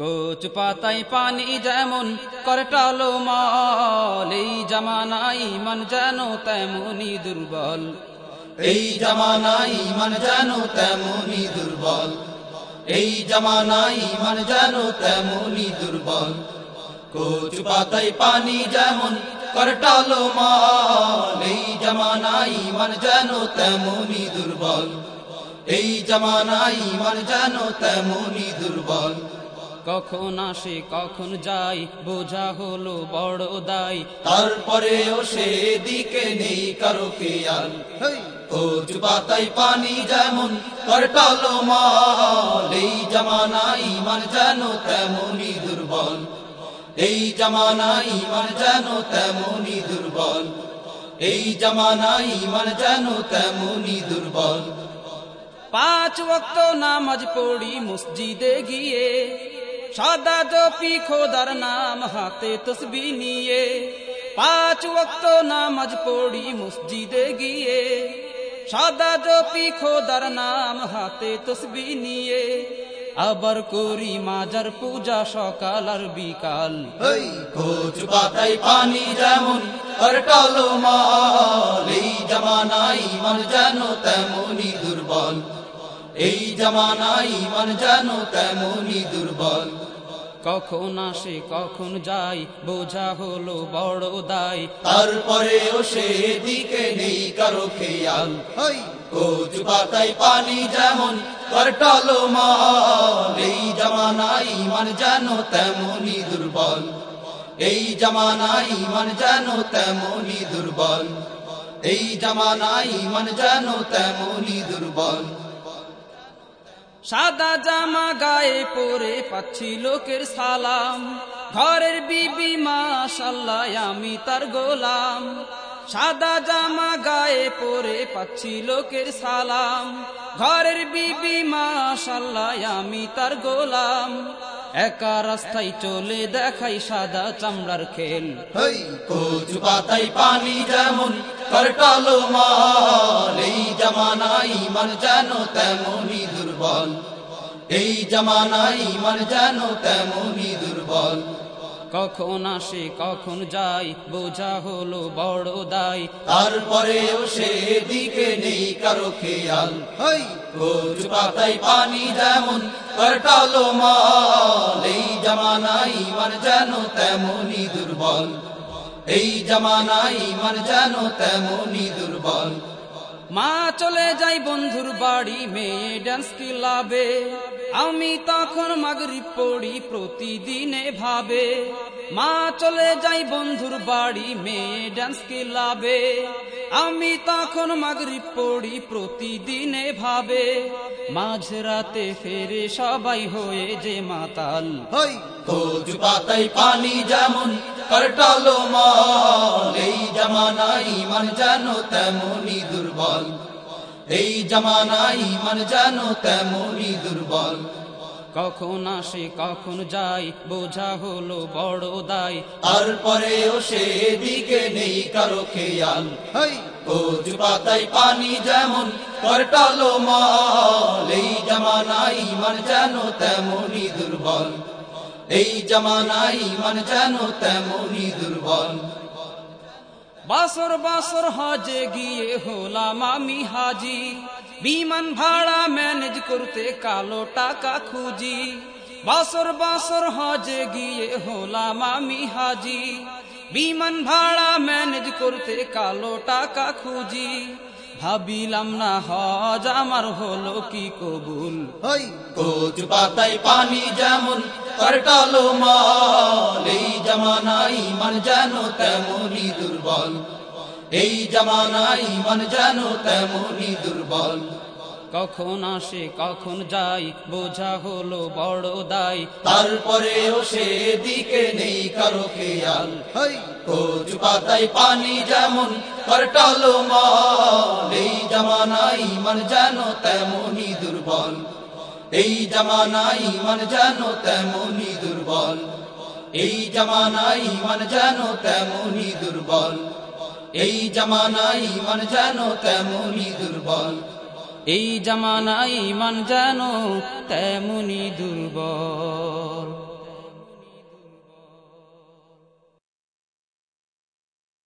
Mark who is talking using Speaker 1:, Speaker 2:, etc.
Speaker 1: Coach পাতাই পানি যেমন করটালো মাল, এই জামানাই মান যেন তেমনি দুর্বল।
Speaker 2: এই জামানাই ইমান যেন তেমনি দুর্বল। এই জামানাই ইমান যেন তেমনি দুর্বল। কোচ পাতাই পানি যেমন করটালো মাল, এই জামানাই ইমান যেন তেমনি দুর্বল। এই জামানাই ইমান যেন তেমনি দুর্বল।
Speaker 1: কখন আসে কখন যাই বোঝা হলো বড় দায়।
Speaker 2: তারপরেও সেদিকে নেই কারও খেয়াল। কোচ পাতাই পানি যেমন করটালো মাল এই জামানা ইমান যেন তেমনি দুর্বল। এই জামানা ইমান যেন তেমনি দুর্বল। এই জামানা ইমান যেন তেমনি দুর্বল।
Speaker 1: পাঁচ ওয়াক্ত নামাজ পড়ি মসজিদে গিয়ে সাদা জপি খোদার নাম, হাতে তসবি নিয়ে, পাঁচ ওয়াক্ত নামাজ পড়ি মসজিদে গিয়ে। সাদা জপি খোদার নাম, হাতে তসবি নিয়ে, আবার করি মাজার পূজা সকাল আর বিকাল।
Speaker 2: পাতাই পানি যেমন করটালো মাল, এই ইমান যেন তেমনি দুর্বল। এই জামানা ইমান যেন তেমনি দুর্বল।
Speaker 1: কখন আসে কখন যাই বোঝা হলো বড় দায়।
Speaker 2: তারপরেও সেদিকে নেই কারও খেয়াল। কোচ পাতাই পানি যেমন করটালো মাল এই জামানা ইমান যেন তেমনি দুর্বল। এই জামানা ইমান যেন তেমনি দুর্বল। এই জামানা ইমান যেন তেমনি দুর্বল।
Speaker 1: সাদা জামা গায়ে পরে পাচ্ছি লোকের সালাম। ঘরের বিবি, মাশাল্লাহ, আমি তার গোলাম। সাদা জামা গায়ে পরে পাচ্ছি লোকের সালাম। ঘরের বিবি, মাশাল্লাহ, আমি তার গোলাম। একা রাস্তায় চলে দেখাই সাদা চামড়ার খেল।
Speaker 2: পানি যেমন করটালো মাল, এই জামানা ইমান যেন তেমনি দুর্বল। এই জামানা ইমান যেন তেমনি দুর্বল।
Speaker 1: কখন আসে, কখন যাই বোঝা হলো বড় দায়।
Speaker 2: তারপরেও সেদিকে নেই কারও খেয়াল। কোচ পাতাই পানি যেমন করটালো মাল, এই জামানা ইমান যেন তেমনি দুর্বল। এই জামানা ইমান যেন তেমনি দুর্বল।
Speaker 1: মা চলে যাই বন্ধুর বাড়ি, মেয়ে ডান্স ক্লাবে আমি তখন মাগরি পড়ি, প্রতিদিনে ভাবে। মা চলে যাই বন্ধুর বাড়ি, মেয়ে ডান্স ক্লাবে আমি তখন মাগরি পড়ি প্রতিদিনে ভাবে। মাঝরাতে ফেরে সবাই হয়ে যে মাতাল।
Speaker 2: কোচ পাতাই পানি যেমন করটালো এই জামানা ইমান যেন তেমনি দুর্বল। এই জামানা ইমান যেন তেমনি দুর্বল।
Speaker 1: কখন আসে কখন যাই বোঝা হলো বড় দায়।
Speaker 2: তারপরেও সেদিকে নেই কারও খেয়াল। পাতাই পানি যেমন করটালো মাল এই জামানা ইমান যেন তেমনি দুর্বল। এই জামানা ইমান যেন তেমনি দুর্বল।
Speaker 1: বাসর বাসর হজে গিয়ে হলাম আমি হাজি। বিমান ভাড়া ম্যানেজ করতে কালো টাকা খুঁজি। বাসর বাসর হজে গিয়ে হলাম আমি হাজি। বিমান ভাড়া ম্যানেজ করতে কালো টাকা খুঁজি। ভাবিলাম না হজ আমার হলো কি কবুল।
Speaker 2: কোচ পাতাই পানি যেমন করটালো মাল, এই জামানা ইমান যেন তেমনি দুর্বল। এই জামানা ইমান যেন তেমনি দুর্বল।
Speaker 1: কখন আসে কখন যাই বোঝা হলো বড় দায়।
Speaker 2: তারপরেও সেদিকে নেই কারও খেয়াল। কোচ পাতাই পানি যেমন করটালো মাল। এই জামানা ইমান যেন তেমনি দুর্বল। এই জামানা ইমান যেন তেমনি দুর্বল। এই জামানা ইমান যেন তেমনি দুর্বল। এই জমানাই ইমান যেন তেমনি দুর্বল।
Speaker 1: এই জামানায় ইমান যেন তেমনি দুর্বল।